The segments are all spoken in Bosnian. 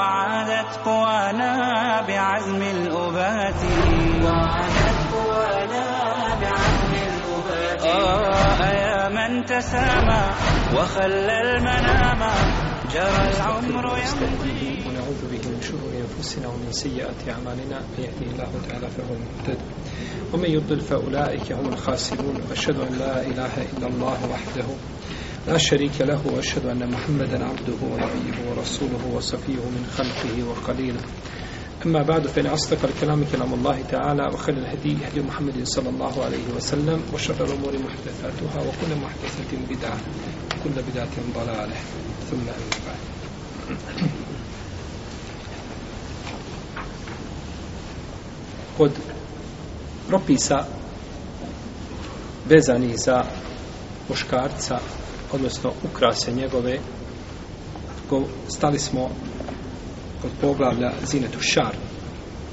وعادت قوانا بعزم الأبات. وعادت قوانا بعزم الأبات. آه يا من تسامى وخلى المنام جرى العمر يمضي. ونعوذ به من شرور أنفسنا ومن سيئات أعمالنا من يهده الله تعالى فهو المهتد. ومن يضلل فأولئك هم الخاسرون. وأشهد أن لا إله إلا الله وحده لا شريك له وأشهد أن محمدا عبده ونبيه ورسوله وصفيه من خلقه وقليله. أما بعد فإن أصدق الكلام كلام الله تعالى وخير الهدي هدي محمد صلى الله عليه وسلم وشر الأمور محدثاتها وكل محدثة بدعة وكل بدعة ضلالة. ثم أما بعد. Kod propisa vezanih za muškarca, odnosno ukrase njegove, go, stali smo kod poglavlja zinetu šar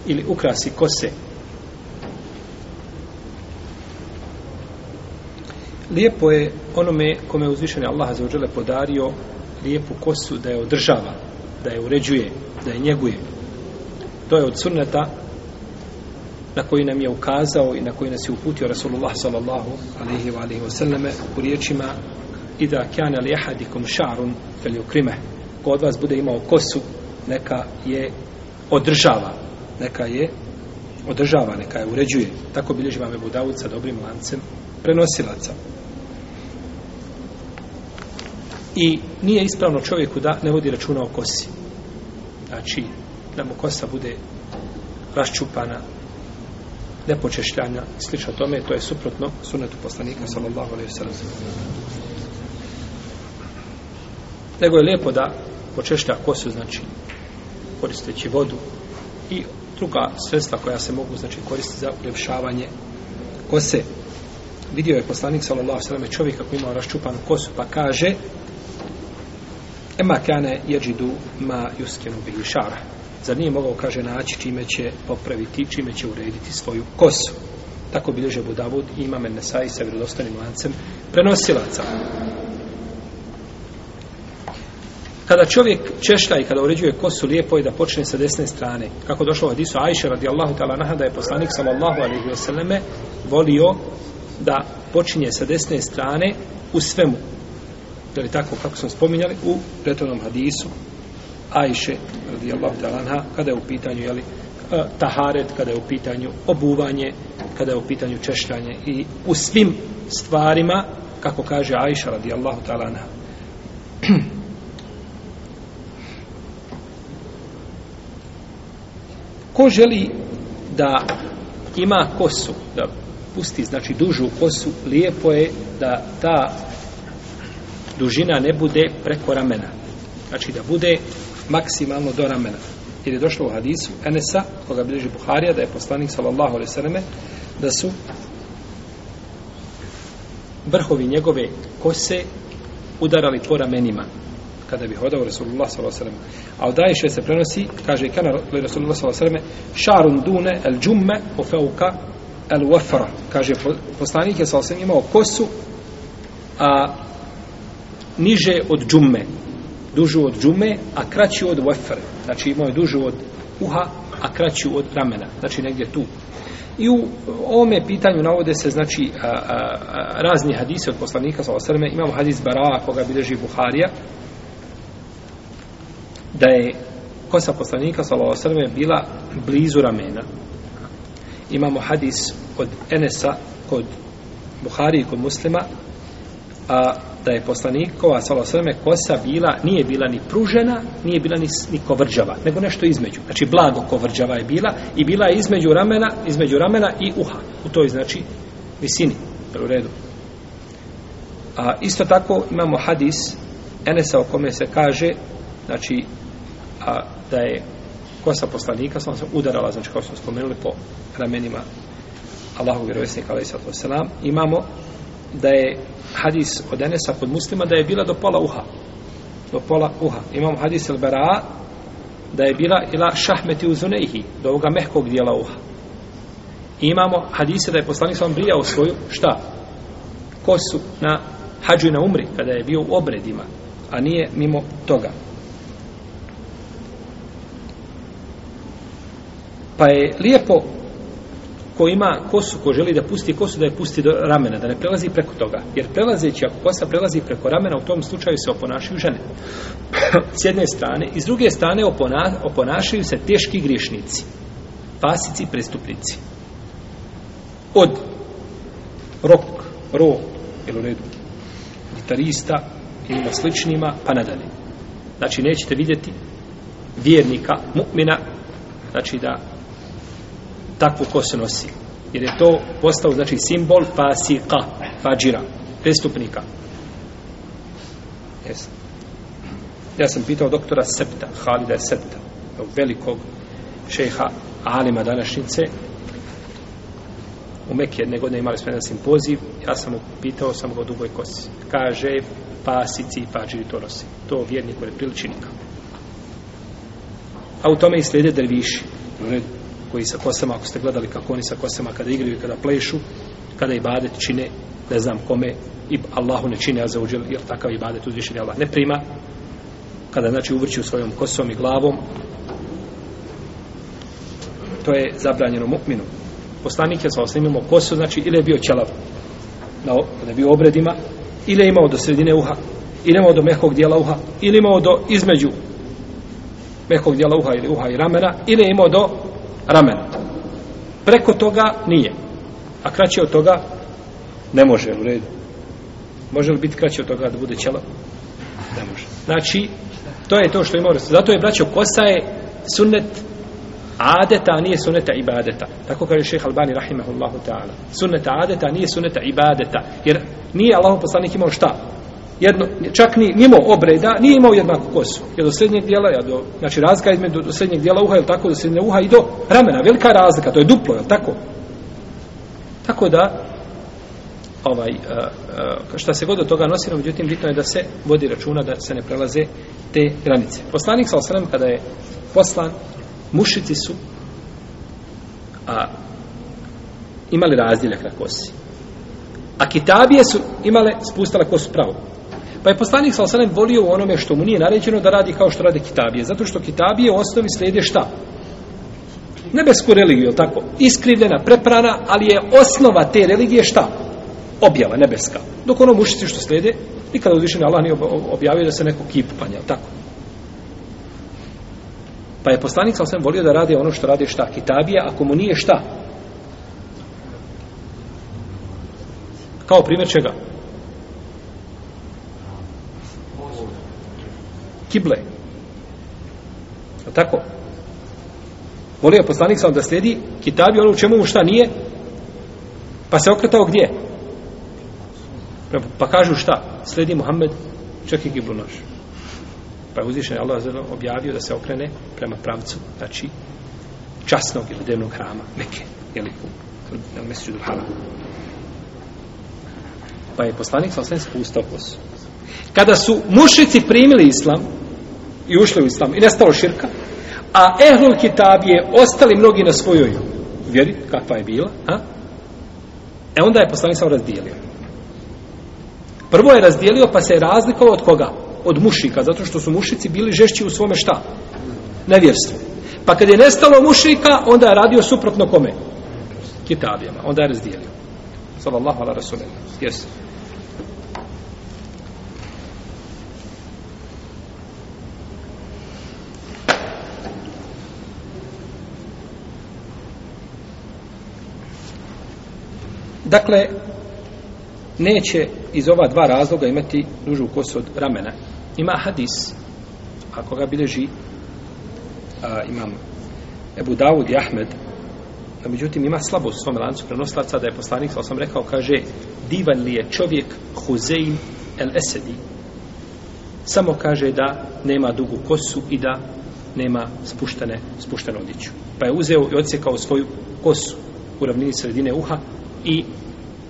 ili ukrasi kose. Lijepo je onome kome je uzvišen Allah za uđele podario lijepu kosu da je održava, da je uređuje, da je njeguje. To je od sunneta na koji nam je ukazao i na koji nas je uputio Rasulullah sallallahu alaihi wa alaihi wa sallame u riječima Ida kjane li ahadikum ša'run fel yukrime. Ko od vas bude imao kosu, neka je održava. Neka je održava, neka je uređuje. Tako bilježi vam Ebu Dawud sa dobrim lancem prenosilaca. I nije ispravno čovjeku da ne vodi računa o kosi. Znači, da mu kosa bude raščupana, nepočešljanja, slično tome, to je suprotno sunnetu poslanika, sallallahu alaihi sallam. Nego je lijepo da počešlja kosu, znači, koristeći vodu i druga sredstva koja se mogu, znači, koristiti za uljepšavanje kose. Vidio je poslanik, sallallahu alaihi sallam, čovjeka koji imao raščupanu kosu, pa kaže, Ema kane jeđidu ma juskenu bihi šara. Zar nije mogao, kaže, naći čime će popraviti, čime će urediti svoju kosu. Tako bilježe Budavud i ima Nesai sa vjerodostanim lancem prenosilaca. Kada čovjek češlja i kada uređuje kosu, lijepo je da počne sa desne strane. Kako došlo u hadisu Ajše radijallahu ta'ala naha da je poslanik sallallahu alaihi wasallame volio da počinje sa desne strane u svemu. Je li tako kako smo spominjali u prethodnom hadisu Ajše radijallahu ta'ala naha kada je u pitanju jeli, e, taharet, kada je u pitanju obuvanje, kada je u pitanju češljanje i u svim stvarima kako kaže Ajša radijallahu ta'ala naha ko želi da ima kosu da pusti znači dužu kosu lijepo je da ta dužina ne bude preko ramena znači da bude maksimalno do ramena. Jer je došlo u hadisu Enesa, koga bliži Buharija, da je poslanik sallallahu alaihi sallame, da su vrhovi njegove kose udarali po ramenima kada bi hodao Rasulullah sallallahu. A od Ajše se prenosi, kaže kana Rasulullah sallallahu šarun dune el džumme o feuka el wafra. Kaže, poslanik je s.a.v. imao kosu, a niže od džumme, dužu od džume, a kraći od wafre. Znači imao je dužu od uha, a kraću od ramena. Znači negdje tu. I u ovome pitanju navode se znači a, a, a, razni hadisi od poslanika sa osrme. Imamo hadis Bara koga bileži Buharija da je kosa poslanika sa osrme bila blizu ramena. Imamo hadis od Enesa kod Buhari i kod muslima a da je poslanikova salosrme kosa bila, nije bila ni pružena, nije bila ni, ni kovrđava, nego nešto između. Znači, blago kovrđava je bila i bila je između ramena, između ramena i uha. U toj, znači, visini. U redu. A isto tako imamo hadis Enesa o kome se kaže, znači, a da je kosa poslanika sam se udarala, znači kao što smo spomenuli po ramenima Allahu vjerovjesnika alejhi sallatu wasalam, imamo da je hadis od Enesa kod muslima da je bila do pola uha. Do pola uha. Imamo hadis el Bera da je bila ila šahmeti uzunejhi do ovoga mehkog dijela uha. I imamo hadise da je poslanik sam brijao svoju šta? Kosu na hađu i na umri kada je bio u obredima a nije mimo toga. Pa je lijepo ko ima kosu, ko želi da pusti kosu, da je pusti do ramena, da ne prelazi preko toga. Jer prelazeći, ako kosa prelazi preko ramena, u tom slučaju se oponašaju žene. S jedne strane. I s druge strane opona, oponašaju se teški griješnici. Pasici i prestupnici. Od rok, ro, ili u redu, gitarista ili na sličnima, pa nadalje. Znači, nećete vidjeti vjernika, mu'mina, znači da takvu kosu nosi. Jer je to postao, znači, simbol fasika, fađira, prestupnika. Yes. Ja sam pitao doktora Septa, Halida Septa, velikog šeha Alima današnjice, u Mekije jedne godine imali smo jedan simpoziv, ja sam mu pitao sam ga o dugoj kosi. Kaže, pasici i pađiri to nosi. To vjerniku ne priliči nikako. A u tome i slijede derviši. Koji sa kosama, ako ste gledali kako oni sa kosama kada igraju i kada plešu, kada ibadet čine, ne znam kome, i Allahu ne čine, a za uđel, jer takav ibadet uzvišen Allah ne prima, kada znači uvrću svojom kosom i glavom, to je zabranjeno mukminu. Poslanik je sa osnimimo kosu, znači ili je bio ćelav, na, kada je bio obredima, ili je imao do sredine uha, ili imao do mehkog dijela uha, ili imao do između mehkog dijela uha ili uha i ramena, ili je imao do ramena. Preko toga nije. A kraće od toga ne može, u redu. Može li biti kraće od toga da bude ćelo? Ne može. Znači, to je to što ima Zato je, braćo, kosa je sunnet adeta, a nije sunneta ibadeta. Tako kaže šeha Albani, rahimahullahu ta'ala. Sunneta adeta, a nije sunneta ibadeta. Jer nije Allah poslanik imao šta? Jedno, čak ni mimo obreda, nije imao jednaku kosu. Je do srednjeg dijela, ja do, znači razlika između do, srednjeg dijela uha, je tako, do srednjeg uha i do ramena. Velika razlika, to je duplo, je tako? Tako da, ovaj, eh, eh, šta se god od toga nosi, no, međutim, bitno je da se vodi računa da se ne prelaze te granice. Poslanik sa osrem, kada je poslan, mušici su a, imali razdjeljak na kosi. A kitabije su imale, spustale kosu pravo. Pa je poslanik sa osanem volio u onome što mu nije naređeno da radi kao što rade kitabije. Zato što kitabije u osnovi slijede šta? Nebesku religiju, tako? Iskrivljena, preprana, ali je osnova te religije šta? Objava nebeska. Dok ono mušici što slijede, nikada uzvišen Allah nije objavio da se neko kipu panja, tako? Pa je poslanik sa osanem volio da radi ono što rade šta? Kitabije, ako mu nije šta? Kao primjer čega? Kible. Je tako? Volio poslanik sam da slijedi kitabi ono u čemu mu šta nije, pa se okretao gdje? Pa kažu šta? Slijedi Muhammed, čak i kiblu naš. Pa je uzvišen Allah objavio da se okrene prema pravcu, znači časnog ili devnog hrama, neke, jeli na mjesecu Pa je poslanik sam sve spustao kosu. Kada su mušici primili islam i ušli u islam i nestalo širka, a ehlul kitab je ostali mnogi na svojoj vjeri, kakva je bila, a? e onda je poslanik sam razdijelio. Prvo je razdijelio pa se je razlikovao od koga? Od mušika, zato što su mušici bili žešći u svome šta? Nevjerstvu. Pa kad je nestalo mušika, onda je radio suprotno kome? Kitabijama. Onda je razdijelio. Sallallahu ala rasulina. Jesu. Dakle, neće iz ova dva razloga imati dužu kosu od ramena. Ima hadis, ako ga bileži, a, imam Ebu Dawud i Ahmed, a međutim ima slabost u svom lancu prenoslaca, da je poslanik, sa sam rekao, kaže, divan li je čovjek Huzein el Esedi, samo kaže da nema dugu kosu i da nema spuštene, spuštenu odjeću. Pa je uzeo i odsjekao svoju kosu u ravnini sredine uha i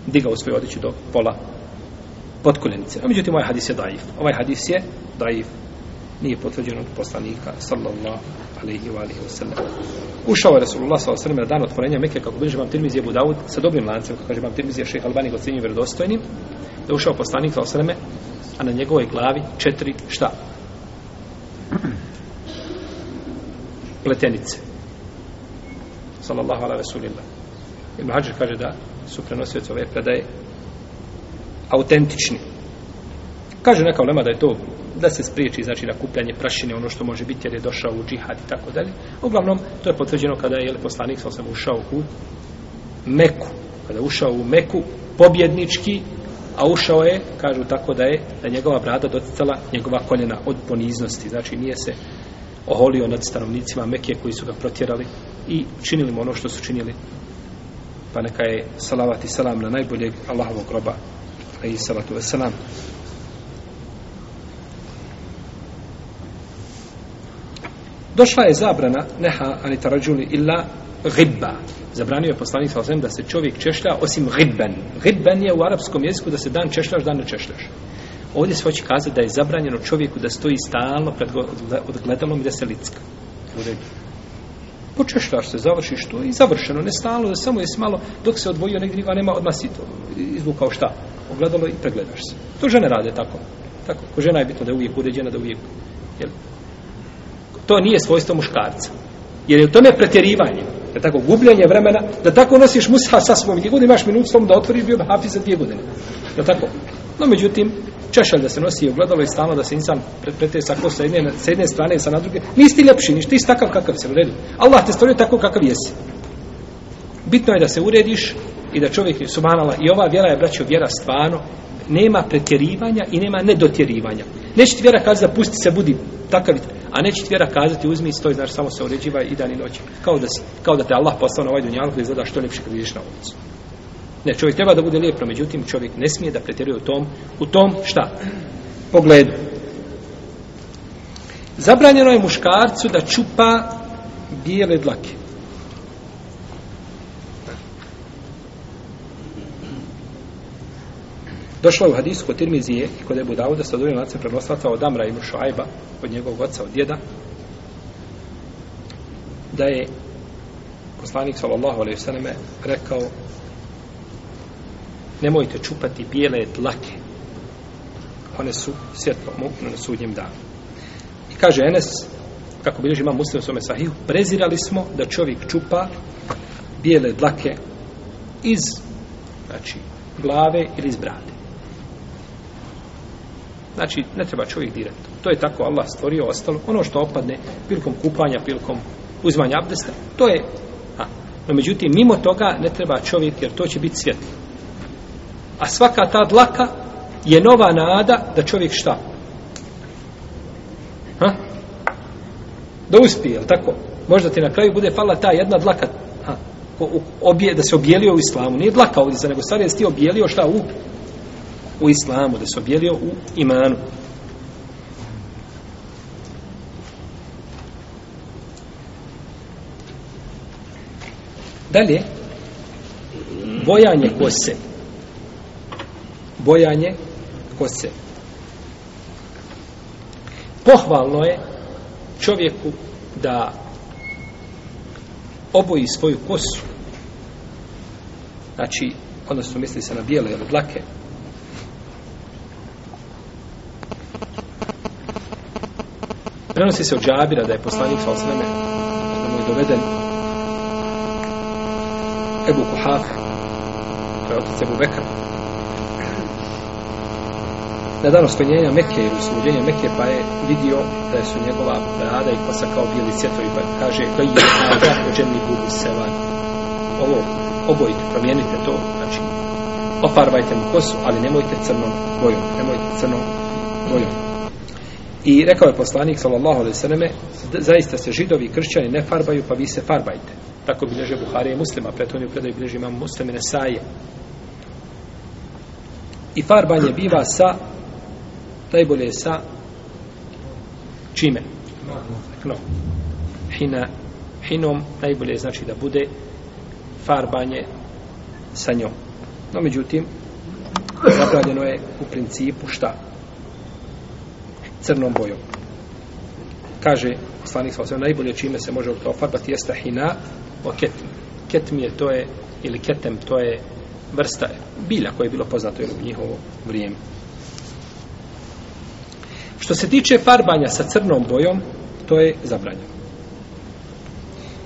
digao svoju odjeću do pola potkoljenice. A međutim, ovaj hadis je daif. Ovaj hadis je daif. Nije potvrđen od poslanika, sallallahu alaihi wa alaihi wa sallam. Ušao je Rasulullah sallallahu alaihi wa sallam na dan otvorenja Mekke, kako bliže vam Tirmizi Abu Dawud, sa dobrim lancem, kako kaže vam Tirmizi šejh Albani ga ocjenjuje vjerodostojnim, da je ušao poslanik sallallahu alaihi wa sallam, a na njegovoj glavi četiri šta? Pletenice. Sallallahu alaihi wa sallam. Ibn Hajar kaže da su prenosioci ove predaje autentični. Kaže neka ulema da je to da se spriječi znači nakupljanje prašine ono što može biti jer je došao u džihad i tako dalje. Uglavnom to je potvrđeno kada je jeli, poslanik sam ušao u Meku. Kada je ušao u Meku pobjednički a ušao je, kažu tako da je da njegova brada doticala njegova koljena od poniznosti. Znači nije se oholio nad stanovnicima Mekije koji su ga protjerali i činili mu ono što su činili pa neka je salavat i salam na najboljeg Allahovog groba i salatu wasalam došla je zabrana neha anitarađuli illa ribba zabranio je poslanik sa da se čovjek češlja osim gibben gibben je u arapskom jeziku da se dan češljaš dan ne češljaš. Ovdje se hoće kazati da je zabranjeno čovjeku da stoji stalno pred odgledalom i da se licka. U redu počešljaš se, završiš to i završeno, ne stalo, samo je malo, dok se odvojio negdje, a nema odmah si to izvukao šta, ogledalo i pregledaš se. To žene rade tako. Tako, ko žena je bitno da je uvijek uređena, da uvijek, jel? To nije svojstvo muškarca. Jer je u tome pretjerivanje, je tako, gubljenje vremena, da tako nosiš musa sa svom, gdje god imaš minut svom da otvoriš, bio bi hafiz za dvije godine. Je tako? No, međutim, češalj da se nosi ogledalo i stalno da se insan pretrete sa sa jedne, sa jedne strane i sa na druge. Nisi ti ljepši, niš, ti takav kakav se uredi. Allah te stvorio tako kakav jesi. Bitno je da se urediš i da čovjek je subhanala i ova vjera je braćo vjera stvarno nema pretjerivanja i nema nedotjerivanja. Neće ti vjera kazati da pusti se, budi takav, a neće ti vjera kazati uzmi i stoj, znaš, samo se uređivaj i dan i noć. Kao da, si, kao da te Allah poslao na ovaj dunjalku da izgleda što ljepše kad vidiš na ulicu. Ne, čovjek treba da bude lijep, međutim čovjek ne smije da pretjeruje u tom, u tom šta? Pogledu. Zabranjeno je muškarcu da čupa bijele dlake. Došlo je u hadisu kod Tirmizije i kod Ebu Dauda sa dovim lacem prenoslaca od Amra i Mušajba, od njegovog oca, od djeda, da je poslanik sallallahu alaihi selleme rekao nemojte čupati bijele dlake. One su svjetlo mukno na sudnjem danu. I kaže Enes, kako bilježi imam muslim svome sahiju, prezirali smo da čovjek čupa bijele dlake iz znači, glave ili iz brade. Znači, ne treba čovjek dirati. To je tako Allah stvorio ostalo. Ono što opadne prilikom kupanja, prilikom uzmanja abdesta, to je... A, no, međutim, mimo toga ne treba čovjek, jer to će biti svjetlo. A svaka ta dlaka je nova nada da čovjek šta? Ha? Da uspije, tako? Možda ti na kraju bude falila ta jedna dlaka ha? Obje, da se objelio u islamu. Nije dlaka ovdje, za nego stvari da si ti objelio šta u u islamu, da se objelio u imanu. Dalje, bojanje kose. Bojanje kose. Pohvalno je čovjeku da oboji svoju kosu. Znači, odnosno misli se na bijele ili dlake, Prenosi se od Džabira da je poslanik sa osreme da mu je doveden Ebu Kuhafa to je otac Ebu Bekara, na dan oskonjenja Mekke ili usluđenja Mekke pa je vidio da su njegova brada i kosa kao bili svjetovi pa kaže da je nada u džemni bubu sevan ovo obojite, promijenite to znači ofarbajte mu kosu ali nemojte crnom bojom nemojte crnom bojom I rekao je poslanik sallallahu alejhi ve selleme zaista se židovi i kršćani ne farbaju pa vi se farbajte. Tako bilježe Buharija i Muslima, prethodni predaj bilježi imam Muslime Nesaje. I farbanje biva sa najbolje sa čime? No. Hina, hinom najbolje znači da bude farbanje sa njom. No, međutim, zabranjeno je u principu šta? Crnom bojom. Kaže poslanik sa osvijem, najbolje čime se može to farbati jeste hina o ketm. Ketm je, to je, ili ketem, to je vrsta bilja koje je bilo poznato u njihovo vrijeme. Što se tiče farbanja sa crnom bojom, to je zabranjeno.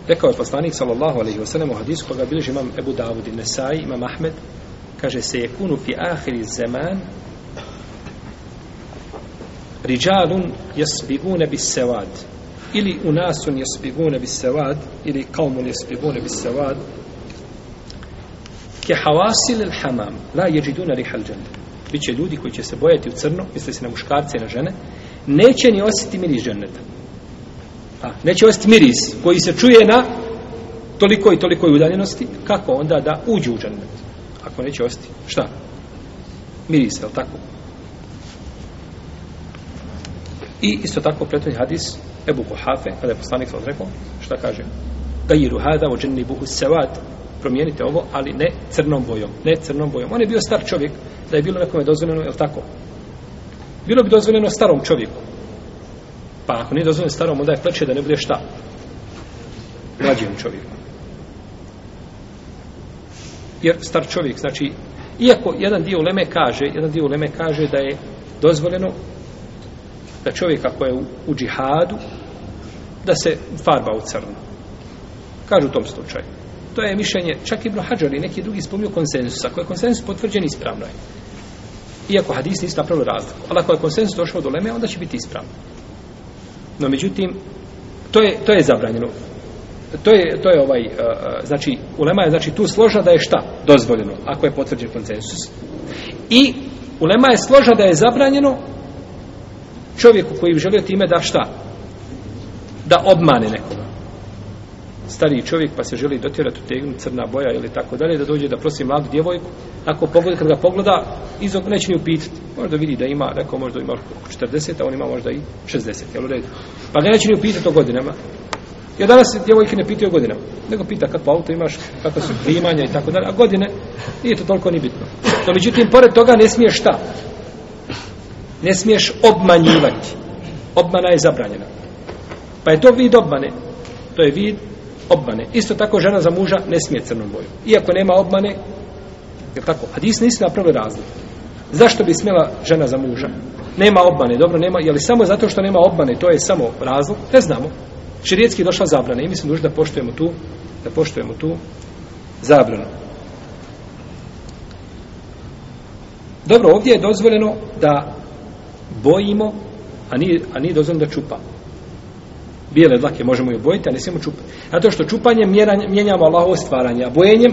Rekao je poslanik sallallahu alejhi ve sellem u hadisu koga bilježi imam Ebu Davud i Nesai, imam Ahmed, kaže se je kunu fi ahiri zaman rijalun jasbigune bis sevad ili unasun jasbigune bis sevad ili kaumun jasbigune bis sevad ke havasil il hamam la jeđiduna rihal džene biće ljudi koji će se bojati u crno misli se na muškarce i na žene. Neće ni osjeti miris dženeta a, neće osjeti miris koji se čuje na toliko i toliko udaljenosti kako onda da uđu u dženet ako neće osjeti šta? Miris, je li tako? I isto tako prethodni hadis Ebu Kuhafe, kada je poslanik sam rekao šta kaže? Gajiru hada o dženni buhu sevad promijenite ovo, ali ne crnom bojom ne crnom bojom, on je bio star čovjek da je bilo nekome dozvoljeno, je li tako? Bilo bi dozvoljeno starom čovjeku. Pa ako nije dozvoljeno starom onda je pleće da ne bude šta? Mlađim čovjeku. jer star čovjek, znači iako jedan dio leme kaže jedan dio leme kaže da je dozvoljeno da čovjek ako je u, u džihadu da se farba u crno. Kažu u tom slučaju to je mišljenje čak Ibn Hajar i neki drugi spomnio konsensus ako je konsensus potvrđen ispravno je. Iako hadis nisu napravili razliku. Ali ako je konsensus došao do leme onda će biti ispravno. No međutim to je, to je zabranjeno. To je, to je ovaj uh, znači ulema je znači tu složa da je šta? Dozvoljeno ako je potvrđen konsensus i ulema je složa da je zabranjeno čovjeku koji želio time da šta? Da obmane nekoga stariji čovjek pa se želi dotjerati u tegnu crna boja ili tako dalje da dođe da prosi mladu djevojku ako pogleda, kad ga pogleda izog neće ni upitati možda vidi da ima rekao možda ima oko 40 a on ima možda i 60 jel u redu pa ga neće ni upitati o godinama Ja danas djevojke ne pitaju godinama, nego pita kako auto imaš, kako su primanja i tako dalje, a godine nije to toliko ni bitno. No, međutim, pored toga ne smiješ šta? Ne smiješ obmanjivati. Obmana je zabranjena. Pa je to vid obmane. To je vid obmane. Isto tako žena za muža ne smije crnom boju. Iako nema obmane, je tako? Hadis nisi napravili razlog. Zašto bi smjela žena za muža? Nema obmane, dobro, nema, je li samo zato što nema obmane, to je samo razlog? Ne znamo. Širijetski je došla zabrana i mislim dužno da poštujemo tu da poštujemo tu zabranu. Dobro, ovdje je dozvoljeno da bojimo, a nije, a nije dozvoljeno da čupamo. Bijele dlake možemo i obojiti, a ne smijemo čupati. Zato što čupanjem mijenjamo Allahovo stvaranje, a bojenjem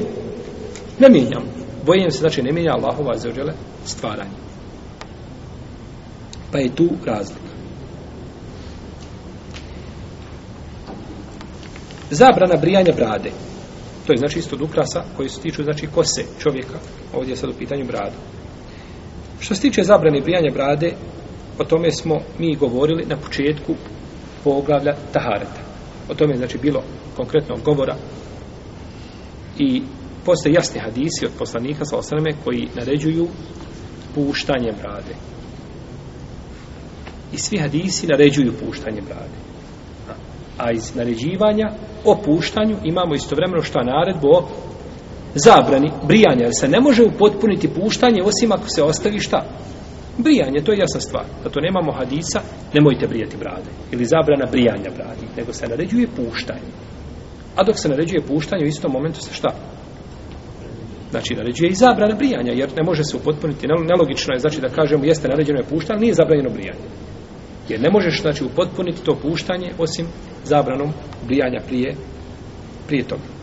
ne mijenjamo. Bojenjem se znači ne mijenja Allahova zaođele stvaranje. Pa je tu razlika. Zabrana brijanja brade. To je znači isto od ukrasa koji se tiču znači kose čovjeka. Ovdje je sad u pitanju brada. Što se tiče zabrane brijanja brade, o tome smo mi govorili na početku poglavlja Tahareta. O tome je znači bilo konkretno govora i postoje jasni hadisi od poslanika sa osaname koji naređuju puštanje brade. I svi hadisi naređuju puštanje brade. A iz naređivanja o puštanju imamo istovremeno šta naredbu o zabrani brijanja, jer se ne može upotpuniti puštanje osim ako se ostavi šta? Brijanje, to je jasna stvar. Da to nemamo hadisa, nemojte brijati brade. Ili zabrana brijanja bradi. nego se naređuje puštanje. A dok se naređuje puštanje, u istom momentu se šta? Znači, naređuje i zabrana brijanja, jer ne može se upotpuniti. Nelogično je, znači da kažemo, jeste naređeno je puštanje, nije zabranjeno brijanje. Jer ne možeš, znači, upotpuniti to puštanje, osim zabranom brijanja prije, prije toga.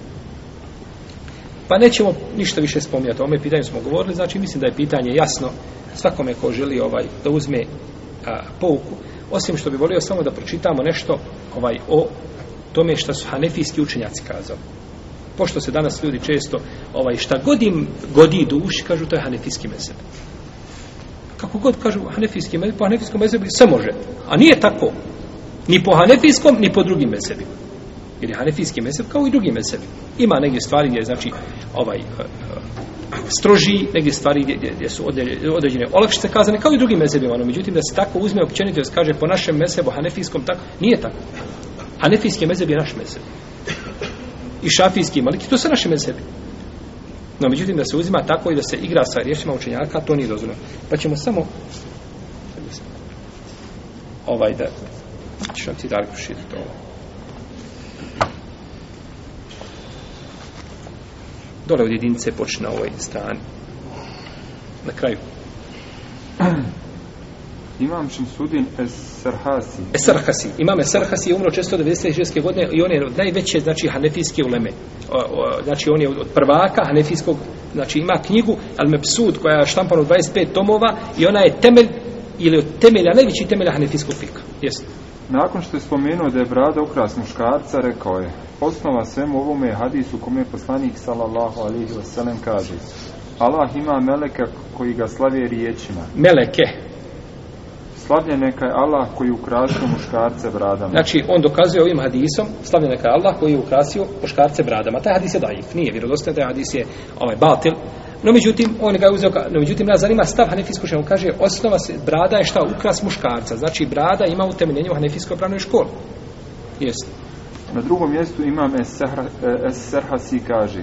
Pa nećemo ništa više spominjati. O ome pitanju smo govorili, znači mislim da je pitanje jasno svakome ko želi ovaj da uzme a, pouku. Osim što bi volio samo da pročitamo nešto ovaj o tome što su hanefijski učenjaci kazali. Pošto se danas ljudi često ovaj šta godim godi duši, kažu to je hanefijski mezheb. Kako god kažu hanefijski mezheb, po hanefijskom mezhebu se može. A nije tako. Ni po hanefijskom, ni po drugim mezebima. Jer je hanefijski mezeb kao i drugi mezebi. Ima negdje stvari gdje je, znači, ovaj, eh, eh, stroži, negdje stvari gdje, gdje, su određene, olakšice kazane, kao i drugim mezebima. No, međutim, da se tako uzme općenito, da se kaže po našem mezebu, hanefijskom, tako, nije tako. Hanefijski mezeb je naš mezeb. I šafijski, maliki, to su naši mezebi. No, međutim, da se uzima tako i da se igra sa riječima učenjaka, to nije dozvoljeno. Pa ćemo samo ovaj da ću vam ti dalje proširiti to. Dole od jedinice počne na ovoj strani. Na kraju. Imam Šamsudin Es-Sarhasi. Esarhasi. Imam Esarhasi je umro 496. godine i on je od najveće, znači, hanefijske uleme. O, o, znači, on je od prvaka hanefijskog, znači, ima knjigu Al-Mepsud, koja je štampana u 25 tomova i ona je temelj, ili od temelja, najveći temelja hanefijskog fika. Jeste. Nakon što je spomenuo da je brada ukras muškarca, rekao je, osnova svemu ovome je hadis u kome je poslanik sallallahu alihi wasallam kaže Allah ima meleka koji ga slavije riječima. Meleke. Slavljen neka je Allah koji ukrasio muškarce bradama. Znači, on dokazuje ovim hadisom, slavljen neka je Allah koji je ukrasio muškarce bradama. Taj hadis je daif, nije vjerodostojan, taj hadis je ovaj batil. No, međutim, on ga je uzeo, no, međutim, nas zanima stav hanefijskog. On kaže, osnova se, brada je šta? Ukras muškarca. Znači, brada ima utemeljenje u hanefijskoj pravnoj školi. Jeste. Na drugom mjestu imam Es-Serha- Es-Serhasi kaže,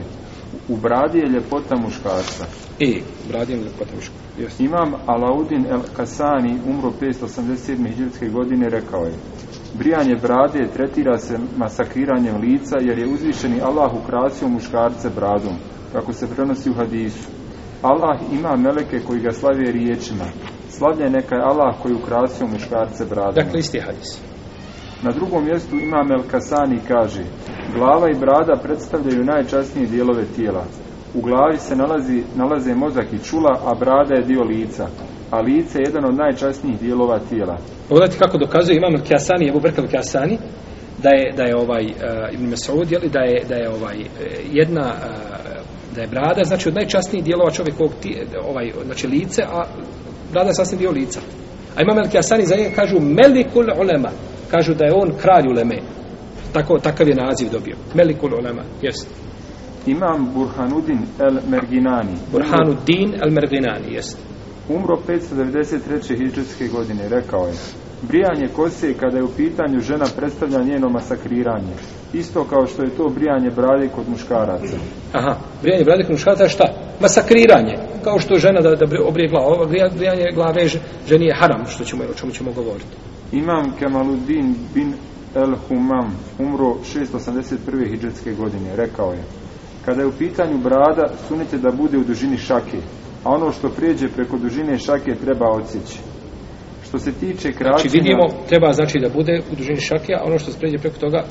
u bradi je ljepota muškarca. E, brada je ljepota muškarca. Jeste. Imam Alaudin El-Kasani, umro 587. hijđarske godine, rekao je, Brijanje brade tretira se masakriranjem lica jer je uzvišeni Allah ukrasio muškarce bradom, kako se prenosi u hadisu. Allah ima meleke koji ga slavije riječima. Slavlje neka je Allah koji ukrasio muškarce bradom. Dakle, isti hadis. Na drugom mjestu Imam El Kasani kaže Glava i brada predstavljaju najčasnije dijelove tijela. U glavi se nalazi, nalaze mozak i čula, a brada je dio lica. A lice je jedan od najčasnijih dijelova tijela. Pogledajte kako dokazuje Imam Al-Kjasani, Ebu Berkel Kjasani, da je, da je ovaj uh, Ibn Mesud, jeli, da je, da je ovaj uh, jedna uh, da je brada, znači od najčasnijih dijelova čovjekovog ovaj, znači lice, a brada je sasvim dio lica. A Imam Al-Kjasani za njega kažu Melikul Ulema, kažu da je on kralj Uleme. Tako, takav je naziv dobio. Melikul Ulema, jest. Imam Burhanudin El Merginani. Burhanuddin Al-Merginani, jest. Umro 593. hijđarske godine, rekao je Brijanje kose kada je u pitanju žena predstavlja njeno masakriranje. Isto kao što je to brijanje brade kod muškaraca. Aha, brijanje brade kod muškaraca je šta? Masakriranje. Kao što žena da, da obrije glavu. Ovo brija- brijanje glave ženi je haram, što ćemo, o čemu ćemo govoriti. Imam Kemaluddin bin El Humam umro 681. hijđarske godine, rekao je Kada je u pitanju brada, sunite da bude u dužini šake, a ono što prijeđe preko dužine šake treba odsjeći. Što se tiče kraćenja... Znači vidimo, treba znači da bude u dužini šake, a ono što se pređe preko toga,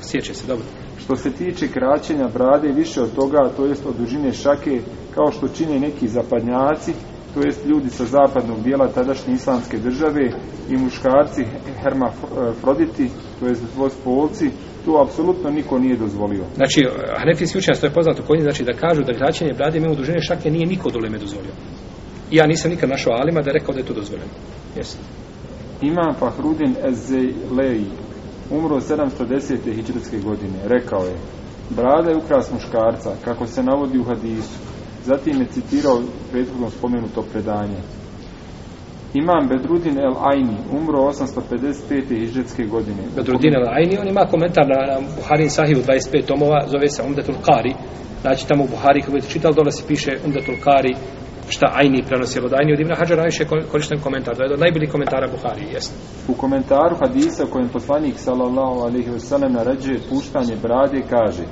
sjeće se, dobro. Što se tiče kraćenja brade više od toga, to jest od dužine šake, kao što čine neki zapadnjaci, to jest ljudi sa zapadnog dijela tadašnje islamske države i muškarci hermafroditi, to jest dvospolci, to apsolutno niko nije dozvolio. Znači, hanefijski učenjac, to je poznato kod njih, znači da kažu da kraćenje brade mimo dužine šake nije niko dole me dozvolio. I ja nisam nikad našao alima da je rekao da je to dozvoljeno. Jesi. Imam Fahrudin Ezzeleji, umro 710. hijđarske godine, rekao je Brada je ukras muškarca, kako se navodi u hadisu. Zatim je citirao prethodno spomenuto predanje. Imam Bedrudin El Aini, umro 855. hijđarske godine. Bedruddin al-Aini, on ima komentar na, na Buharin Sahih u 25 tomova, zove se Umdetul Qari. Znači tamo u Buhari, kako budete čitali, dole se piše Umdetul Qari, šta Aini prenosi od Aini, od Ibn Hajar najviše korišten komentar, to je od najboljih komentara Buhari, jeste. U komentaru hadisa kojem poslanik sallallahu alaihi wasallam naređuje puštanje brade kaže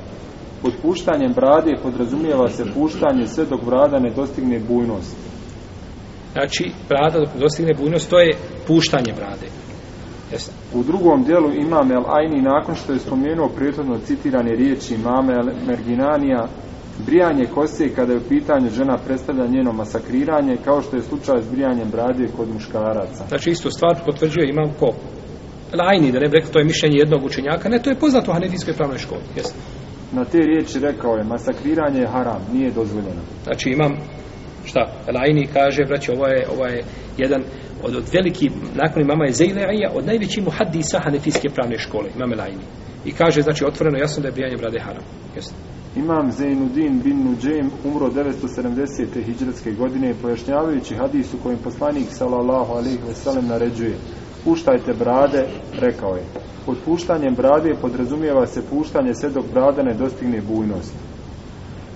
Pod puštanjem brade podrazumijeva se puštanje sve dok brada ne dostigne bujnost. Znači, brada dok dostigne bujnost, to je puštanje brade. Jeste. U drugom dijelu imam El Aini nakon što je spomenuo prethodno citirane riječi imame El Merginanija Brijanje kose kada je u pitanju žena predstavlja njeno masakriranje kao što je slučaj s brijanjem brade kod muškaraca. Znači, istu stvar potvrđuje imam ko? Lajni, da ne bi rekao, to je mišljenje jednog učenjaka, ne, to je poznato u Hanefijskoj pravnoj školi, jeste. Na te riječi rekao je masakriranje je haram, nije dozvoljeno. Znači imam šta, Lajni kaže, braći, ovo je, ovo je jedan od, od veliki, nakon imama je Zejle'ija, od najvećih muhaddisa hanefijske pravne škole, imame Lajni. I kaže, znači, otvoreno jasno da je brijanje brade haram. Jasno. Imam Zainuddin bin Nuđem umro 970. hijđretske godine pojašnjavajući hadis u kojem poslanik sallallahu alaihi sellem naređuje puštajte brade, rekao je. Pod puštanjem brade podrazumijeva se puštanje sve dok brada ne dostigne bujnost.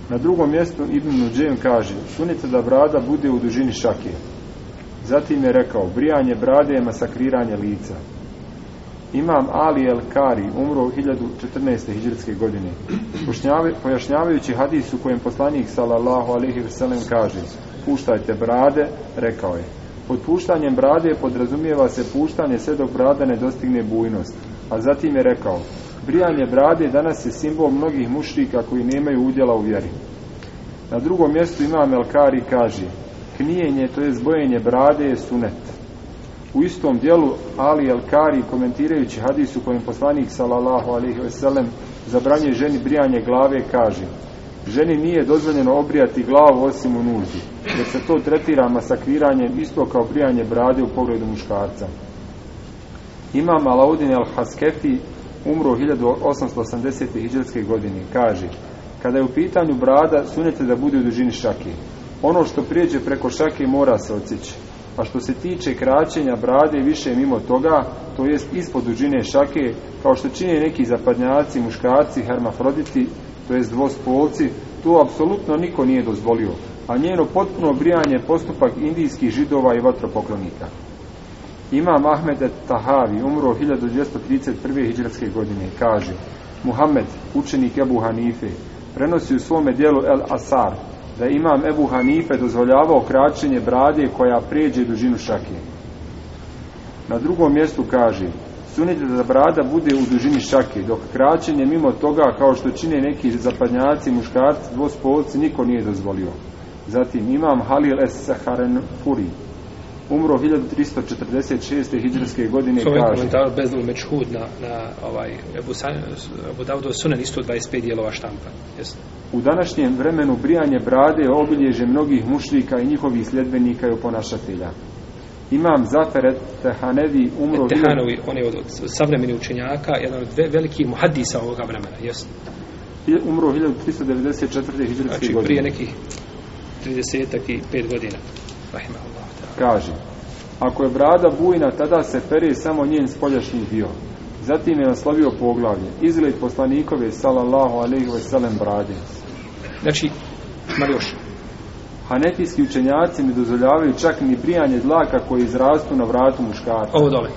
Na drugom mjestu Ibn Nuđem kaže sunite da brada bude u dužini šake. Zatim je rekao brijanje brade je masakriranje lica. Imam Ali El Kari umro u 1014. hijđarske godine. Pojašnjavajući hadis u kojem poslanik sallallahu alaihi vselem kaže puštajte brade, rekao je. Pod puštanjem brade podrazumijeva se puštanje sve dok brada ne dostigne bujnost. A zatim je rekao brijanje brade danas je simbol mnogih mušrika koji nemaju udjela u vjeri. Na drugom mjestu Imam El Kari kaže knijenje, to je zbojenje brade je sunet. U istom dijelu Ali Al-Kari komentirajući hadis u kojem poslanik sallallahu alaihi sellem zabranje ženi brijanje glave kaže ženi nije dozvoljeno obrijati glavu osim u nuždi jer se to tretira masakriranjem isto kao brijanje brade u pogledu muškarca Imam Alaudin Al-Haskefi umro 1880. hijđarske godine kaže kada je u pitanju brada sunete da bude u dužini šake ono što prijeđe preko šake mora se odsjeći A što se tiče kraćenja brade više mimo toga, to jest ispod dužine šake, kao što čine neki zapadnjaci, muškarci, hermafroditi, to jest dvospolci, to apsolutno niko nije dozvolio, a njeno potpuno brijanje je postupak indijskih židova i vatropoklonika. Imam Ahmed Tahavi, umro 1231. hijđarske godine, kaže Muhammed, učenik Ebu Hanife, prenosi u svome dijelu El Asar, da imam Ebu Hanife dozvoljavao kraćenje brade koja pređe dužinu šake. Na drugom mjestu kaže, sunite da brada bude u dužini šake, dok kraćenje mimo toga, kao što čine neki zapadnjaci, muškarci, dvospolci, niko nije dozvolio. Zatim imam Halil es Saharen Furi, umro 1346. hijđarske godine Svoj kaže komentar Bezdul Mečhud na, na ovaj, Ebu, Sa, Ebu Davudov sunan isto 25 dijelova štampa. Jesu. U današnjem vremenu brijanje brade je obilježe mnogih mušlika i njihovih sljedbenika i oponašatelja. Imam Zaferet Tehanevi umro... Tehanovi, on je od, od savremeni učenjaka, jedan od ve, velikih muhadisa ovoga vremena, jesu. Umro 1394. hijđarske Znači, godine. prije nekih 30 i 5 godina. Rahimahullah. kaže Ako je brada bujna, tada se pere samo njen spoljašnji dio. Zatim je naslovio poglavlje. Izgled poslanikove, salallahu alaihi ve sellem, brade. Znači, ima li još? Hanefijski učenjaci ne dozvoljavaju čak ni brijanje dlaka koji izrastu na vratu muškarca. Ovo dole.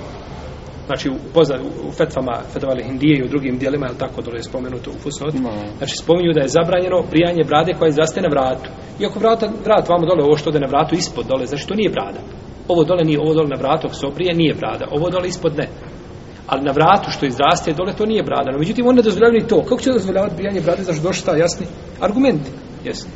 Znači, u, pozna, u fetvama, fetvali Hindije i u drugim dijelima, je tako dole je spomenuto u fusnoti. Ima. Znači, spominju da je zabranjeno brijanje brade koja izraste na vratu. Iako vrata, vrat vamo dole, ovo što ode na vratu ispod dole, znači to nije brada. Ovo dole nije, ovo dole na vratu, ako se obrije, nije brada. Ovo dole ispod ne. Ali na vratu što izraste dole, to nije brada. No, međutim, on ne dozvoljava ni to. Kako će dozvoljavati brijanje brade, zašto došli ta jasni argumenti? Jasni.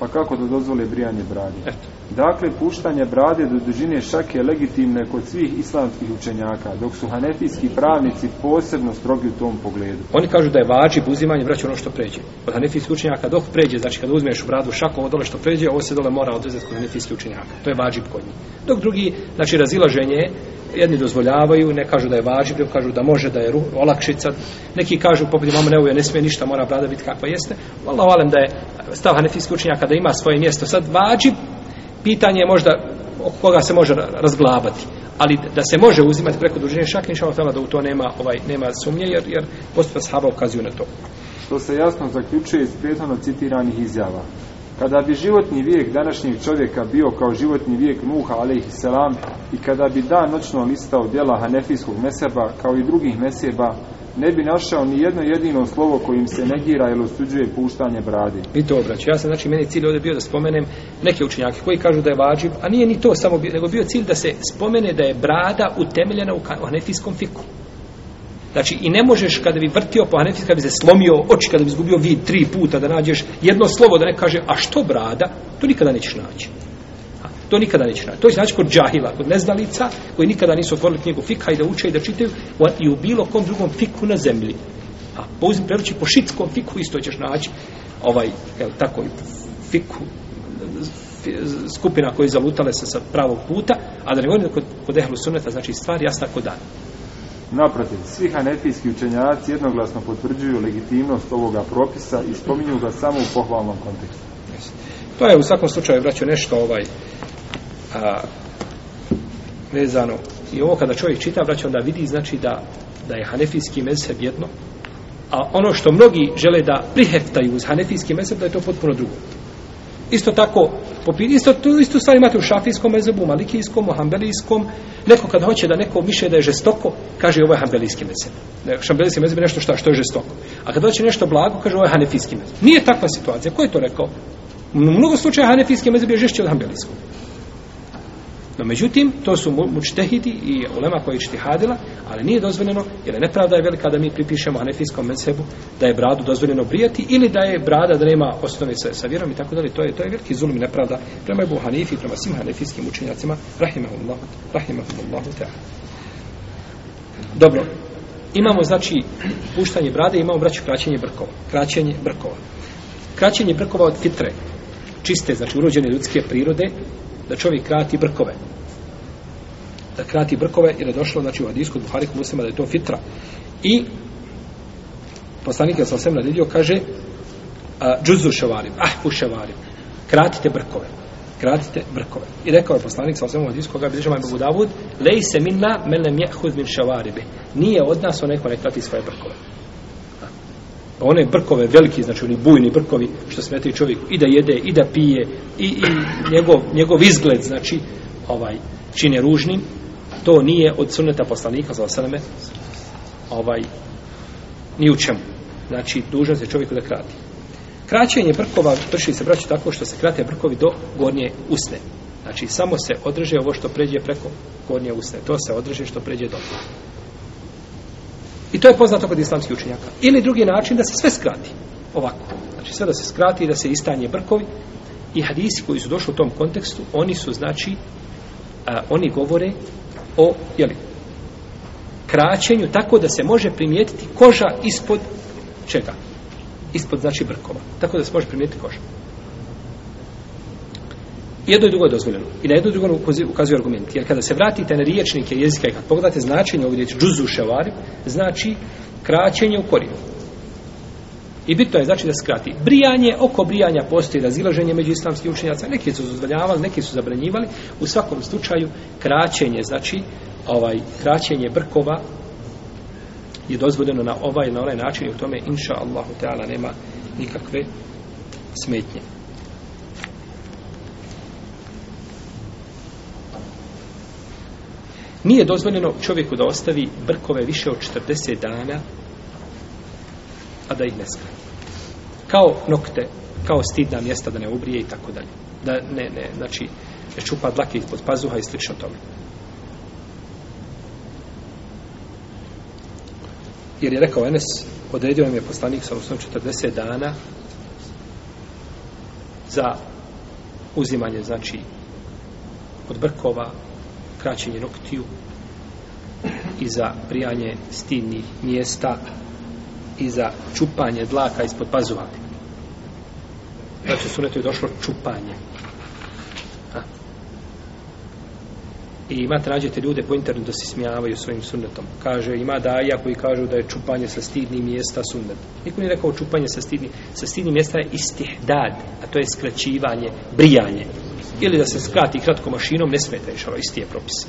Pa kako da dozvole brijanje brade? Eto. Dakle, puštanje brade do dužine šake je legitimno kod svih islamskih učenjaka, dok su hanefijski pravnici posebno strogi u tom pogledu. Oni kažu da je vađib uzimanje vraća ono što pređe kod hanefijskih učenjaka dok pređe, znači kada uzmeš u bradu šako, ovo dole što pređe, ovo se dole mora odrezati kod hanefijskih učenjaka. To je vađib kod njih. Dok drugi, znači razilaženje, jedni dozvoljavaju, ne kažu da je vađib, drugi kažu da može, da je ru, olakšica. Neki kažu, poput imamo neuje, ne smije ništa, mora brada biti kakva jeste. Wallahu alem da je stav hanefijskih učenjaka da ima svoje mjesto. Sad vađib, pitanje je možda oko koga se može razglabati. Ali da se može uzimati preko dužine šake, inša da u to nema, ovaj, nema sumnje, jer, jer postupa sahaba ukazuju na to. Što se jasno zaključuje iz prethodno citiranih izjava. Kada bi životni vijek današnjeg čovjeka bio kao životni vijek Nuha a.s. i kada bi dan noćno listao djela Hanefijskog meseba kao i drugih meseba, ne bi našao ni jedno jedino slovo kojim se negira ili osuđuje puštanje brade. I to obraću. Ja sam, znači, meni cilj ovdje bio da spomenem neke učenjake koji kažu da je vađib, a nije ni to samo bio, nego bio cilj da se spomene da je brada utemeljena u u hanefijskom fiku. Znači, i ne možeš kada bi vrtio po Hanefi, kada bi se slomio oči, kada bi izgubio vid tri puta, da nađeš jedno slovo da ne kaže, a što brada, to nikada nećeš naći. A, To nikada nećeš naći. To je znači kod džahila, kod neznalica, koji nikada nisu otvorili knjigu fikha i da uče i da čitaju u- i u bilo kom drugom fiku na zemlji. A pouzim preruči po šitskom fiku isto ćeš naći ovaj, jel, tako, fiku, fi- skupina koji zalutale se sa pravog puta, a da ne govorim kod, kod ehlu sunneta, znači stvar jasna kod dan. Naprotiv, svi hanefijski učenjaci jednoglasno potvrđuju legitimnost ovoga propisa i spominju ga samo u pohvalnom kontekstu. To je u svakom slučaju, braćo, nešto ovaj a, vezano i ovo kada čovjek čita, braćo, onda vidi znači da, da je hanefijski mezheb jedno, a ono što mnogi žele da priheftaju uz hanefijski mezheb, da je to potpuno drugo. Isto tako, po isto, tu istu stvar imate u šafijskom mezebu, malikijskom, hambelijskom. Neko kad hoće da neko miše da je žestoko, kaže ovo je hambelijski mezeb. Ne, Hambelijski mezeb je nešto šta, što je žestoko. A kad hoće nešto blago, kaže ovo je hanefijski mezeb. Nije takva situacija. Ko je to rekao? U mnogo slučaja hanefijski mezeb je žešći od hambelijskog. No, međutim, to su mučtehidi i ulema koji je čtihadila, ali nije dozvoljeno, jer je nepravda je velika da mi pripišemo hanefijskom mezhebu da je bradu dozvoljeno brijati ili da je brada da nema osnove sa, sa vjerom i tako dalje. To je, to je veliki zulum i nepravda prema Ebu Hanifi, prema svim hanefijskim učenjacima, rahimahumullahu, rahimahumullahu ta'ala. Dobro, imamo znači puštanje brade, imamo braću kraćenje brkova. Kraćenje brkova. Kraćenje brkova od fitre, čiste, znači urođene ljudske prirode, da čovjek krati brkove. Da krati brkove, jer je došlo, znači u hadisku od Buhari muslima da je to fitra. I poslanik je sam osem naredio, kaže džuzu ševarim, ahfu ševarim, kratite brkove. Kratite brkove. I rekao je poslanik sa osam hadisku koga bilježava Abu Davud, lej se minna men lem jehud min ševaribe. Nije od nas onaj ko ne krati svoje brkove. One brkove veliki, znači oni bujni brkovi, što smetaju čovjeku i da jede, i da pije, i, i njegov, njegov izgled, znači, ovaj, čine ružnim, to nije od sunneta poslanika, za osaleme, ovaj, ni u čemu. Znači, dužan se čovjeku da krati. Kraćenje brkova vrši se braću tako što se krate brkovi do gornje usne. Znači, samo se odreže ovo što pređe preko gornje usne. To se odreže što pređe do. I to je poznato kod islamskih učenjaka. Ili drugi način da se sve skrati. Ovako. Znači sve da se skrati i da se istanje brkovi. I hadisi koji su došli u tom kontekstu, oni su znači, a, oni govore o, jeli, kraćenju tako da se može primijetiti koža ispod čega? Ispod znači brkova. Tako da se može primijetiti koža. Jedno i drugo je dozvoljeno. I na jedno i drugo ukazuju- argumenti. Jer kada se vratite na riječnike jezika i kad pogledate značenje ovdje džuzu ševari, znači kraćenje u korijenu. I bitno je znači da skrati. Brijanje, oko brijanja postoji razilaženje među islamskim učenjacima. Neki su dozvoljavali, neki su zabranjivali. U svakom slučaju kraćenje, znači ovaj kraćenje brkova je dozvoljeno na ovaj na onaj način i u tome inša Allahu Teala nema nikakve smetnje. Nije dozvoljeno čovjeku da ostavi brkove više od 40 dana, a da ih ne skrati. Kao nokte, kao stidna mjesta da ne ubrije i tako dalje. Da ne, ne, znači, ne čupa dlake ispod pazuha i slično tome. Jer je rekao Enes, odredio nam je poslanik sa 40 dana za uzimanje, znači, od brkova, kraćenje noktiju i za prijanje stidnih mjesta i za čupanje dlaka ispod pazuha. Znači sunetu je došlo čupanje. A? I imate, nađete ljude po internetu da se smijavaju svojim sunnetom. Kaže, ima daja koji kažu da je čupanje sa stidnih mjesta sunnet. Niko nije rekao čupanje sa stidnih. Sa stidnih mjesta je istihdad, a to je skraćivanje, brijanje. Ili da se skrati kratko mašinom, ne smeta išava, isti je propis.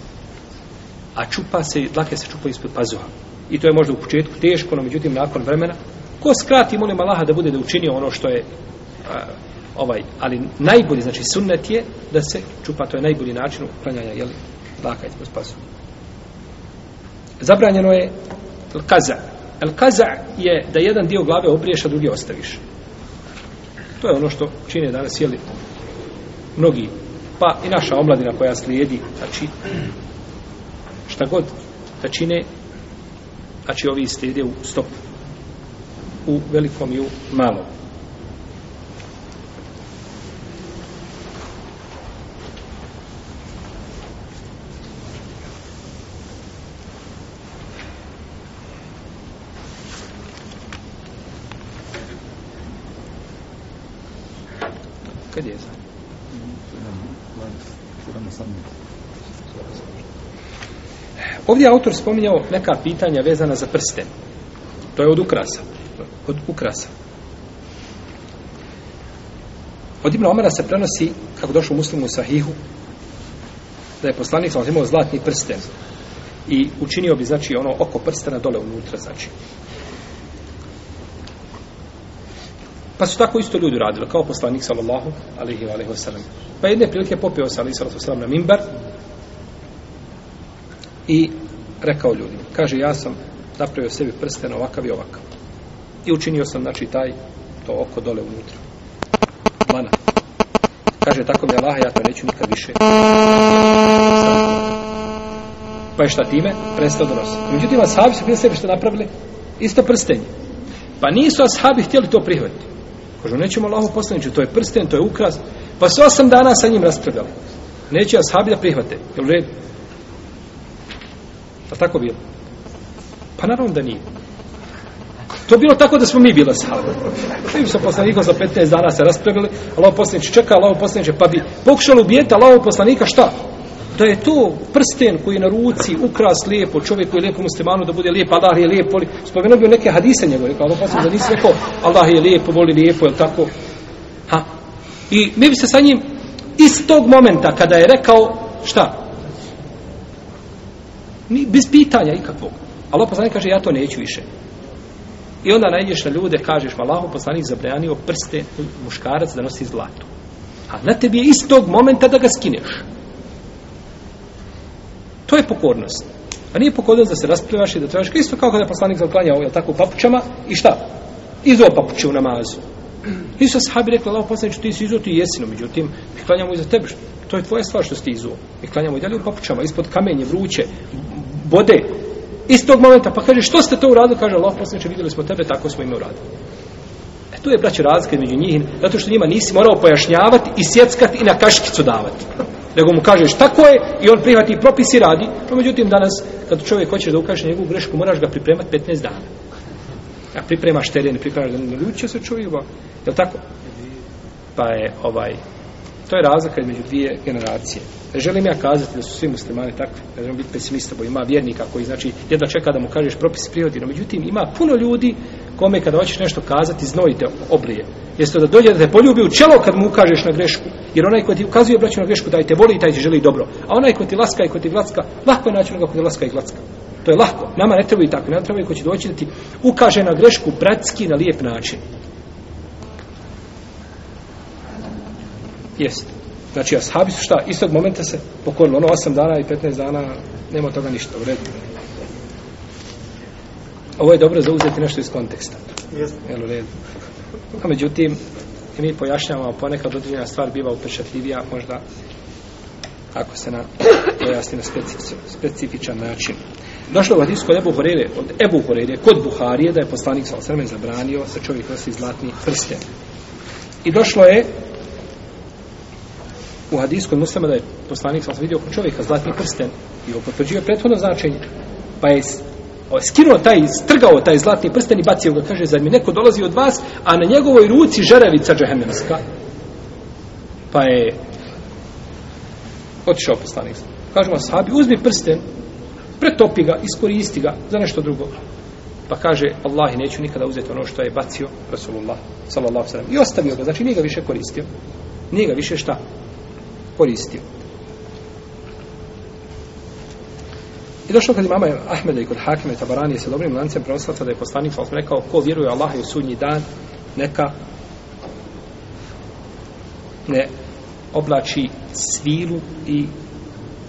A čupa se, dlake se čupa ispod pazuha. I to je možda u početku teško, no međutim nakon vremena, ko skrati, molim Allaha da bude da učinio ono što je a, ovaj, ali najbolji, znači sunnet je da se čupa, to je najbolji način uklanjanja, jel, dlaka ispod pazuha. Zabranjeno je kaza. El kaza je da jedan dio glave obriješ, a drugi ostaviš. To je ono što čine danas, jeli, mnogi, pa i naša omladina koja slijedi, znači, šta god da čine, znači ovi slijede u stopu, u velikom i u malom. Kad je znači? Ovdje je autor spominjao neka pitanja vezana za prsten. To je od ukrasa. Od ukrasa. Od Ibn Omara se prenosi, kako došlo u muslimu u sahihu, da je poslanik sam imao zlatni prsten i učinio bi, znači, ono oko prstena dole unutra, znači. Pa su tako isto ljudi radili, kao poslanik sallallahu alaihi wa alaihi wa sallam. Pa jedne prilike popio se alaihi sallallahu sallam na mimbar i rekao ljudima, kaže, ja sam napravio sebi prsten ovakav i ovakav. I učinio sam, znači, taj, to oko dole unutra. Mana. Kaže, tako mi Allah, ja to neću nikad više. Pa je šta time? Prestao da nosi. Međutim, ashabi su prije sebi što napravili? Isto prstenje. Pa nisu ashabi htjeli to prihvatiti. Kažu, nećemo Allahu poslaniću, to je prsten, to je ukras. Pa su osam dana sa njim raspravljali. Neće ashabi da prihvate. Jel u redu? Pa tako bilo? Pa naravno da nije. To bilo tako da smo mi bila ashabi. Mi smo poslanikom za 15 dana se raspravili, Allahu poslanići čeka, Allahu poslanići, pa bi pokušali ubijeti Allaho poslanika, šta? Da je to prsten koji je na ruci, ukras lijepo, čovjek koji je lijepo muslimanu da bude lijep, Allah je lijep, voli. Spomenuo bi neke hadise njegove, kao Allaho poslanić, da nisi rekao, Allah je lijepo, voli lijepo, je tako? Ha? I mi bi se sa njim iz tog momenta kada je rekao, šta? Ni, bez pitanja ikakvog. Allah poslanik kaže, ja to neću više. I onda najdeš na ljude, kažeš, Allahu poslanik zabranio prste muškarac da nosi zlato. A na tebi je iz tog momenta da ga skineš. To je pokornost. A nije pokornost da se rasplivaš i da trebaš isto kao kada je poslanik zaklanjao, jel tako, papućama i šta? Izo papuće u namazu. Isto sahabi rekli, Allah poslanik, ti si izo, ti jesi, no međutim, mi klanjamo iza tebe. To je tvoja stvar što si ti izo. Mi klanjamo i dalje u papučama, ispod kamenje, vruće, bode. Iz tog momenta, pa kaže, što ste to uradili? Kaže, Allah poslanik, vidjeli smo tebe, tako smo ime uradili. E tu je, braće, razlika među njih, zato što njima nisi morao pojašnjavati i sjeckati i na kaškicu davati nego mu kažeš tako je i on prihvati propisi radi, no međutim danas kad čovjek hoće da ukaže njegovu grešku, moraš ga pripremati 15 dana. A pripremaš teren, pripremaš da ne ljuče se čovjek, je tako? Pa je ovaj, to je razlika između dvije generacije. Ne želim ja kazati da su svi muslimani takvi, ne želim biti pesimista, bo ima vjernika koji znači jedva čeka da mu kažeš propis prirodi, no međutim ima puno ljudi kome kada hoćeš nešto kazati, znojite oblije. Jeste da dođe da te poljubi u čelo kad mu ukažeš na grešku, jer onaj ko ti ukazuje braću na grešku, daj te voli i taj ti želi dobro. A onaj ko ti laska i ko ti glacka, lako je naći onoga ko ti laska i glacka. To je lako. Nama ne treba i tako. Ne treba i ko će doći da ti ukaže na grešku bratski na lijep način. Jeste. Znači, ashabi su šta? Istog momenta se pokorili. Ono 8 dana i 15 dana nema toga ništa. U redu. Ovo je dobro za uzeti nešto iz konteksta. Jeste. Jel u redu. A međutim, mi pojašnjavamo ponekad određena stvar biva upešatljivija, možda ako se na pojasni na specifičan, specifičan način. Došlo u hadisku od Ebu Horeire, od Ebu Horeire, kod Buharije, da je poslanik sa osrme zabranio sa čovjek nosi zlatni prsten. I došlo je u hadijskoj muslima da je poslanik sam vidio kod čovjeka zlatni prsten i opotvrđio prethodno značenje. Pa je skinuo taj, strgao taj zlatni prsten i bacio ga, kaže, zar mi neko dolazi od vas, a na njegovoj ruci žerevica džahennemska. Pa je otišao poslanik. Kažemo, sahabi, uzmi prsten, pretopi ga, iskoristi ga za nešto drugo. Pa kaže, Allah, neću nikada uzeti ono što je bacio Rasulullah, sallallahu sallam. I ostavio ga, znači nije ga više koristio. Nije ga više šta koristio. I došlo kad imama Ahmeda i kod Hakime Tabarani sa dobrim lancem prenoslaca da je poslanik sa rekao ko vjeruje Allah i u sudnji dan neka ne oblači svilu i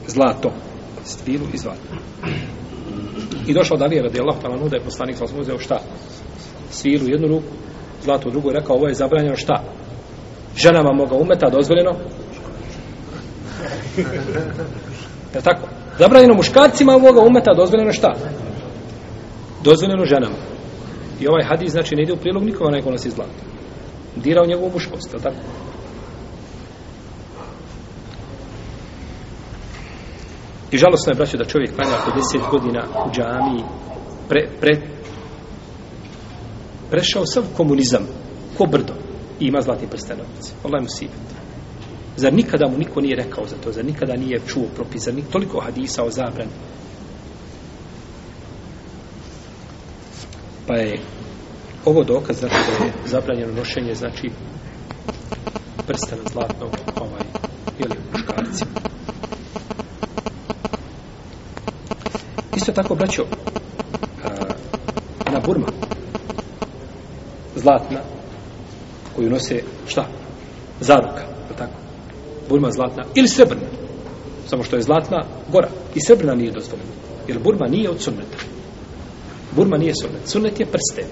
zlato. Svilu i zlato. I došao da je radi Allah talanu da je poslanik sa uzeo šta? Svilu u jednu ruku, zlato u drugu i rekao ovo je zabranjeno šta? Ženama moga umeta dozvoljeno? Je tako? Zabranjeno muškarcima ovoga umeta, dozvoljeno šta? Dozvoljeno ženama. I ovaj hadis znači ne ide u prilog nikova neko nas izgleda. Dira u njegovu muškost, je tako? I žalostno je, braćo, da čovjek klanja 50 godina u džamiji pre, pre, prešao sav komunizam ko brdo i ima zlatni prstenovac. Allah mu sibet. Zar nikada mu niko nije rekao za to? Zar nikada nije čuo propis? Zar toliko hadisa o zabrani? Pa je ovo dokaz znači da je zabranjeno nošenje znači prstena zlatnog ovaj, ili muškarci. Isto tako, braćo, na Burma, zlatna, koju nose, šta? Zaruka. Burma zlatna, ili srebrna. Samo što je zlatna gora. I srebrna nije dozvoljena. Jer Burma nije od sunneta. Burma nije sunnet. Sunnet je prsten.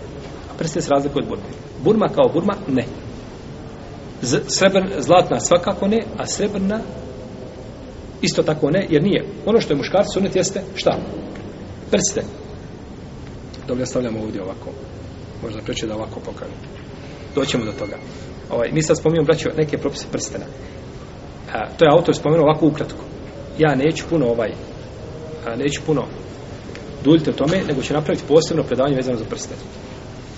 A prsten se razlikuje od Burme. Burma kao Burma, ne. Z, srebrna, zlatna svakako ne, a srebrna isto tako ne, jer nije. Ono što je muškarci sunnet jeste šta? Prsten. Dobro, ja stavljam ovdje ovako. Možda preće da ovako pokažem. Doćemo do toga. Ovaj, mi sad spominjamo, braćo, neke propise prstena. A, to je autor spomenuo ovako ukratko. Ja neću puno ovaj, a, neću puno duljiti o tome, nego ću napraviti posebno predavanje vezano za prste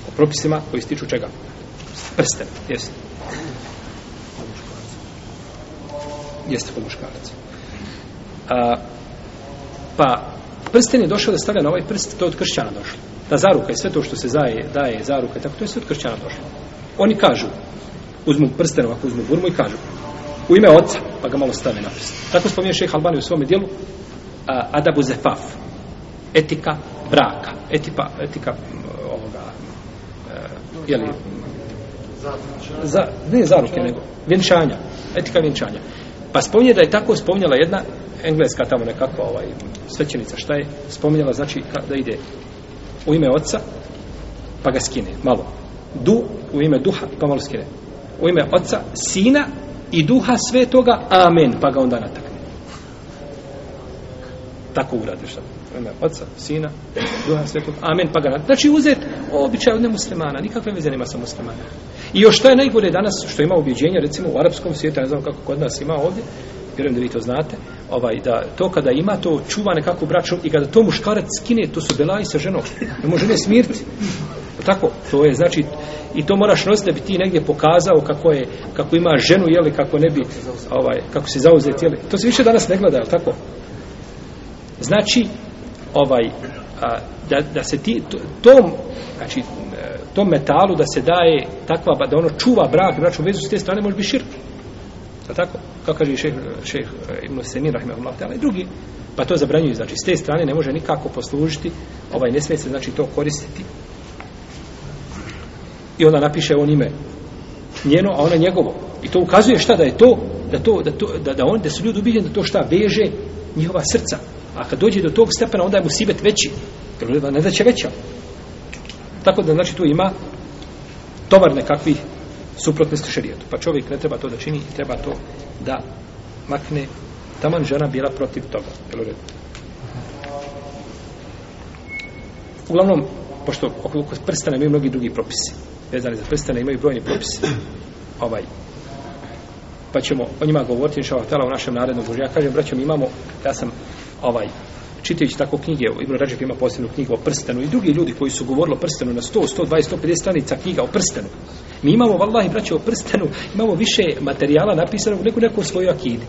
O propisima koji stiču čega? prste, jeste. Jeste kod muškarac A, pa, prsten je došao da stavlja na ovaj prst, to je od kršćana došlo. Ta zaruka i sve to što se zaje, daje zaruka i tako, to je sve od kršćana došlo. Oni kažu, uzmu prsten ovako, uzmu burmu i kažu, u ime oca, pa ga malo stave na prst. Tako spominje šeha Albani u svome dijelu, a, Adabu Zefaf, etika braka, etipa, etika mm, ovoga, e, jeli, za, ne zaruke, nego vjenčanja, etika vjenčanja. Pa spominje da je tako spominjala jedna engleska tamo nekakva ovaj, svećenica, šta je spominjala, znači da ide u ime oca, pa ga skine, malo. Du, u ime duha, pa malo skine. U ime oca, sina i duha svetoga, amen, pa ga onda natakne. Tako uradi šta. Ime oca, sina, duha svetog, amen, pa ga natakne. Znači uzet običaj od nemuslimana, nikakve veze nema sa muslimana. I još što je najbolje danas, što ima ubjeđenje, recimo u arapskom svijetu, ne znam kako kod nas ima ovdje, vjerujem da vi to znate, ovaj, da to kada ima to čuva nekakvu braču i kada to muškarac skine, to su belaji sa ženom. Ne može ne smirti. Tako, to je, znači, i to moraš nositi da bi ti negdje pokazao kako je, kako ima ženu, jeli, kako ne bi, ovaj, kako se zauzeti, jeli. To se više danas ne gleda, jel tako? Znači, ovaj, a, da, da se ti, to, tom, znači, tom metalu da se daje takva, da ono čuva brak, braću, vezu s te strane može biti širk. Je tako? Kao kaže šeh, šeh Ibn Semir, rahimahullah, i drugi, pa to zabranjuju. Znači, s te strane ne može nikako poslužiti, ovaj, ne smije se, znači, to koristiti. I onda napiše on ime njeno, a ona njegovo. I to ukazuje šta da je to, da, to, da, to, da, da, on, da su ljudi ubiljeni da to šta veže njihova srca. A kad dođe do tog stepena, onda je mu sibet veći. Jer ne da će veća. Tako da, znači, tu ima tovar nekakvih suprotnosti šarijetu. Pa čovjek ne treba to da čini i treba to da makne taman žena bila protiv toga. Jel red? Uglavnom, pošto oko prstana imaju mnogi drugi propisi, vezani za prstane imaju brojni propisi, ovaj, pa ćemo o njima govoriti, inša Allah, u našem narednom Božu. Ja kažem, braćom, imamo, ja sam, ovaj, čitajući tako knjige, Ibn Rađep ima posebnu knjigu o prstenu i drugi ljudi koji su govorili o prstenu na 100, 120, 150 stranica knjiga o prstenu. Mi imamo, vallahi, braće, o prstenu, imamo više materijala napisanog u neku neku svoju akidi.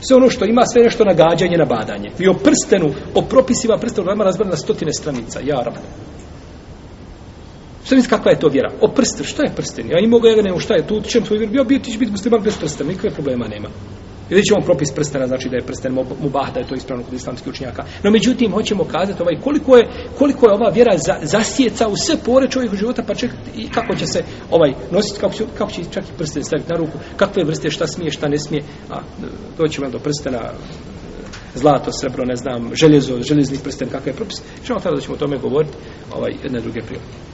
Sve ono što ima, sve nešto nagađanje, nabadanje. I o prstenu, o propisima prstenu, nama razbrana na stotine stranica. Ja, rab. Šta misli kakva je to vjera? O prsten, šta je prsten? Ja imao ga, ja ga nemam, šta je tu, čem tvoj vjer? Bio, bio, ti će biti musliman bez prstena, nikakve problema nema. I vidjet ćemo propis prstena, znači da je prsten mubah, da je to ispravno kod islamskih učenjaka. No međutim, hoćemo kazati ovaj, koliko, je, koliko je ova vjera za, zasjeca u sve pore čovjeku života, pa ček, i kako će se ovaj nositi, kako će, kako će čak i prsten staviti na ruku, kakve vrste, šta smije, šta ne smije. A doćemo do prstena, zlato, srebro, ne znam, željezo, željezni prsten, kakav je propis. Što tada da ćemo o tome govoriti ovaj, jedne druge prilike.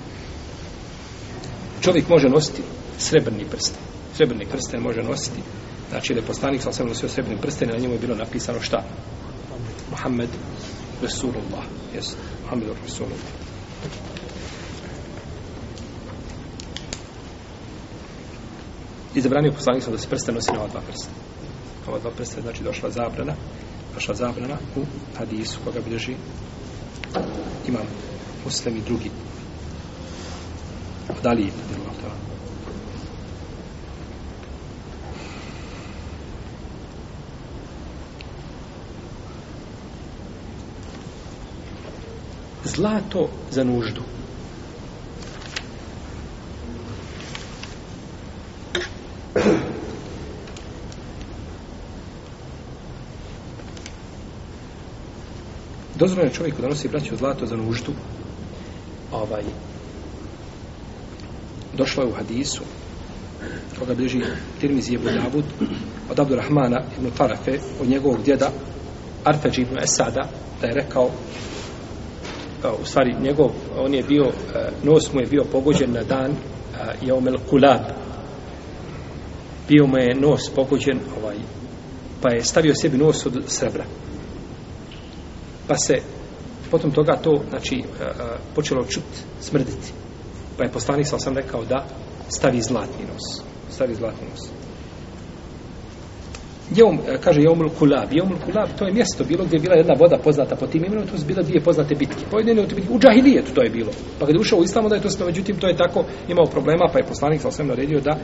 Čovjek može nositi srebrni prsten. Srebrni prsten može nositi Znači da je poslanik sa osam nosio srebrni prsten na njemu je bilo napisano šta? Muhammed Resulullah. Yes, Muhammed Resulullah. I zabranio poslanik sam da se prsten nosi na ova dva prsta. Ova dva prsta znači došla zabrana, došla zabrana u hadisu koga bilježi imam muslim i drugi da li zlato za nuždu Dozvoljeno je čovjeku da nosi braću zlato za nuždu. Ovaj, došlo je u hadisu koga bliži Tirmizi Ebu Davud od Abdurrahmana ibn Tarafe od njegovog djeda Arfeđi ibn Esada da je rekao e, u stvari njegov on je bio e, nos mu je bio pogođen na dan e, Jaumel Kulab. Bio mu je nos pogođen ovaj, pa je stavio sebi nos od srebra. Pa se potom toga to znači počelo čut smrditi pa je poslanik sam sam rekao da stavi zlatni nos stavi zlatni nos Jeum, e, kaže Jeumul Kulab. Jeumul Kulab, to je mjesto bilo gdje je bila jedna voda poznata po tim imenom, to su bile dvije poznate bitke. Pojedine jednoj bitke, u džahilijetu to je bilo. Pa kad je ušao u Islam, da je to sve, međutim, to je tako imao problema, pa je poslanik sa osvijem naredio da,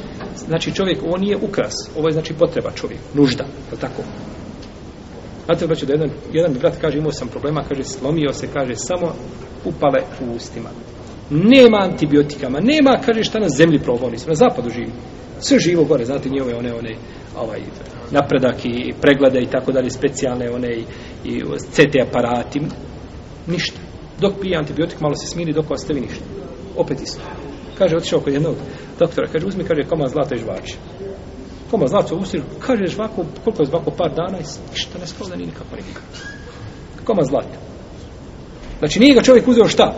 znači čovjek, ovo nije ukras, ovo je znači potreba čovjek, nužda, je tako? Znate, braću, da jedan, jedan brat kaže, imao sam problema, kaže, slomio se, kaže, samo upale u ustima. Nema antibiotikama, nema, kaže, šta na zemlji probao nismo, na zapadu živi. Sve živo gore, znate, njove one, one, ovaj, napredak i preglede i tako dalje, specijalne one i, i CT aparati, ništa. Dok pije antibiotik, malo se smiri, dok ostavi ništa. Opet isto. Kaže, otišao kod jednog doktora, kaže, uzmi, kaže, koma zlata i žvače. Koma zlata u kaže, žvako, koliko je žvako, par dana i ništa ne skloda, ni nikako nikako. Koma zlata. Znači, nije ga čovjek uzeo šta?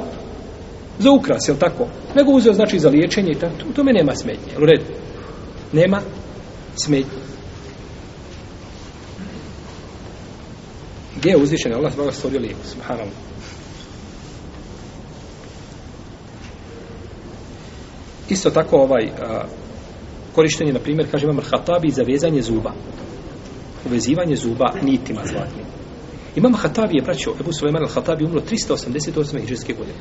Za ukras, jel tako? Nego uzeo, znači, za liječenje i tako. U tome nema smetnje, u redu. Nema smetnje. Gdje je uzvišen Allah zbog stvorio lijepo, Subhanallah. Isto tako ovaj a, korištenje, na primjer, kaže imam Hatabi za vezanje zuba. Uvezivanje zuba nitima zlatnim. Imam Hatabi je braćo, Ebu Suleiman al-Hatabi umro 388. hiđarske godine.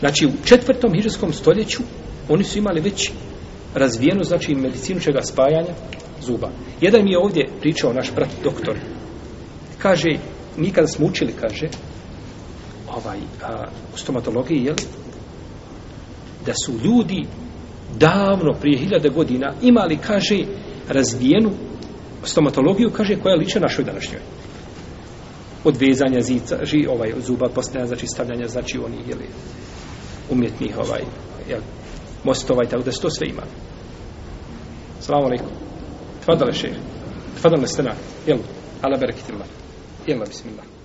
Znači, u četvrtom hiđarskom stoljeću oni su imali već razvijenu, znači, medicinu čega spajanja zuba. Jedan mi je ovdje pričao, naš brat doktor, kaže, mi kada smo učili, kaže, ovaj, a, u stomatologiji, jel, da su ljudi davno, prije hiljade godina, imali, kaže, razvijenu stomatologiju, kaže, koja liče našoj današnjoj. Od vezanja zica, ži, ovaj, zuba, postaja, znači, stavljanja, znači, oni, jeli, umjetnih ovaj, jel, mostova i tako da se to sve ima. Salamu alaikum. Tvadale šehr. Tvadale stena. Jel, ala berakitillah. Jel, bismillah.